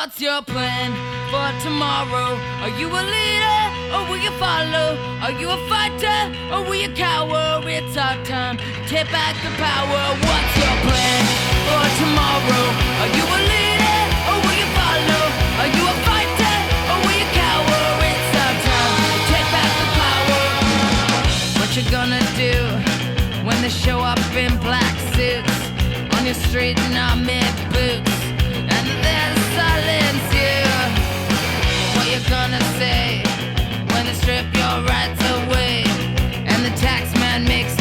What's your plan for tomorrow? Are you a leader or will you follow? Are you a fighter or will you cower? It's our time to take back the power. What's your plan for tomorrow? Are you a leader or will you follow? Are you a fighter or will you cower? It's our time to take back the power. What you gonna do when they show up in black suits on your street in army boots? Tax man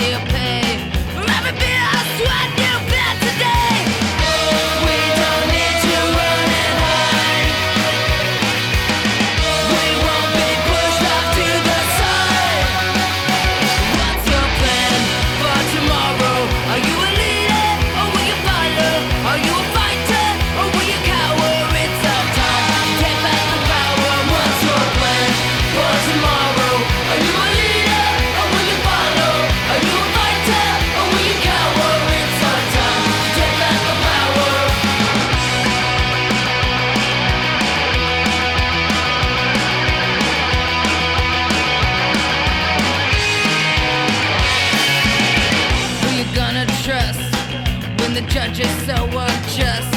the judge is so unjust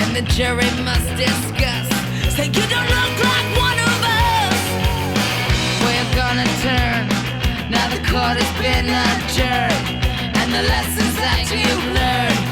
and the jury must discuss? Say you don't look like one of us. Where you gonna turn? Now the court has been adjourned, and the lessons that you've learned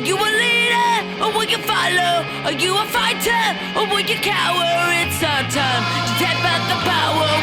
Are you a leader or will you follow? Are you a fighter or will you cower? It's our time to tap out the power.